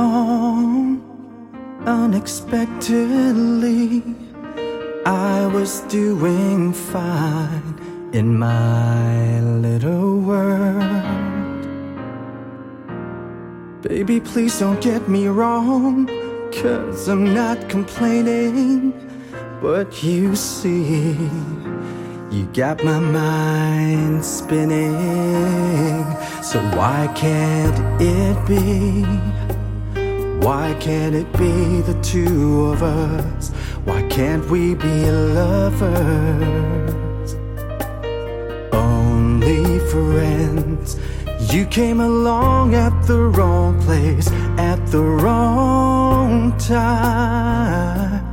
along unexpectedly. I was doing fine in my little world. Baby, please don't get me wrong, cause I'm not complaining. But you see, you got my mind spinning. So why can't it be? Why can't it be the two of us? Why can't we be lovers? Only friends. You came along at the wrong place at the wrong time.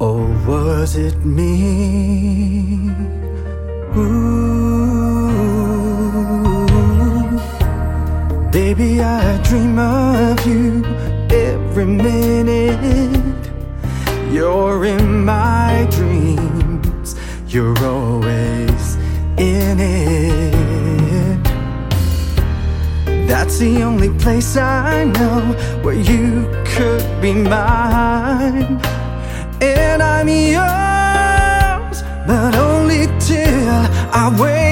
Or was it me? Ooh. Baby, I dream of you every minute. You're in my dreams, you're always in it. That's the only place I know where you could be mine. And I'm yours, but only till I wake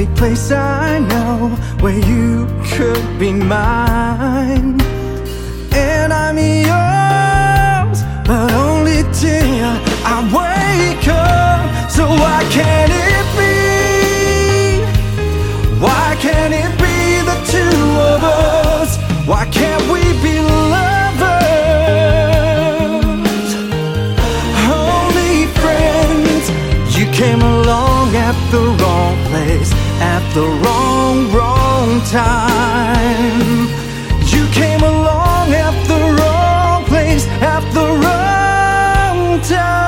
only place I know where you could be mine. And I'm yours, place at the wrong, wrong time. You came along at the wrong place at the wrong time.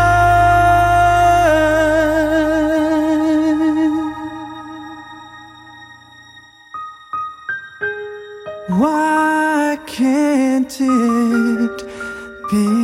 Why can't it be?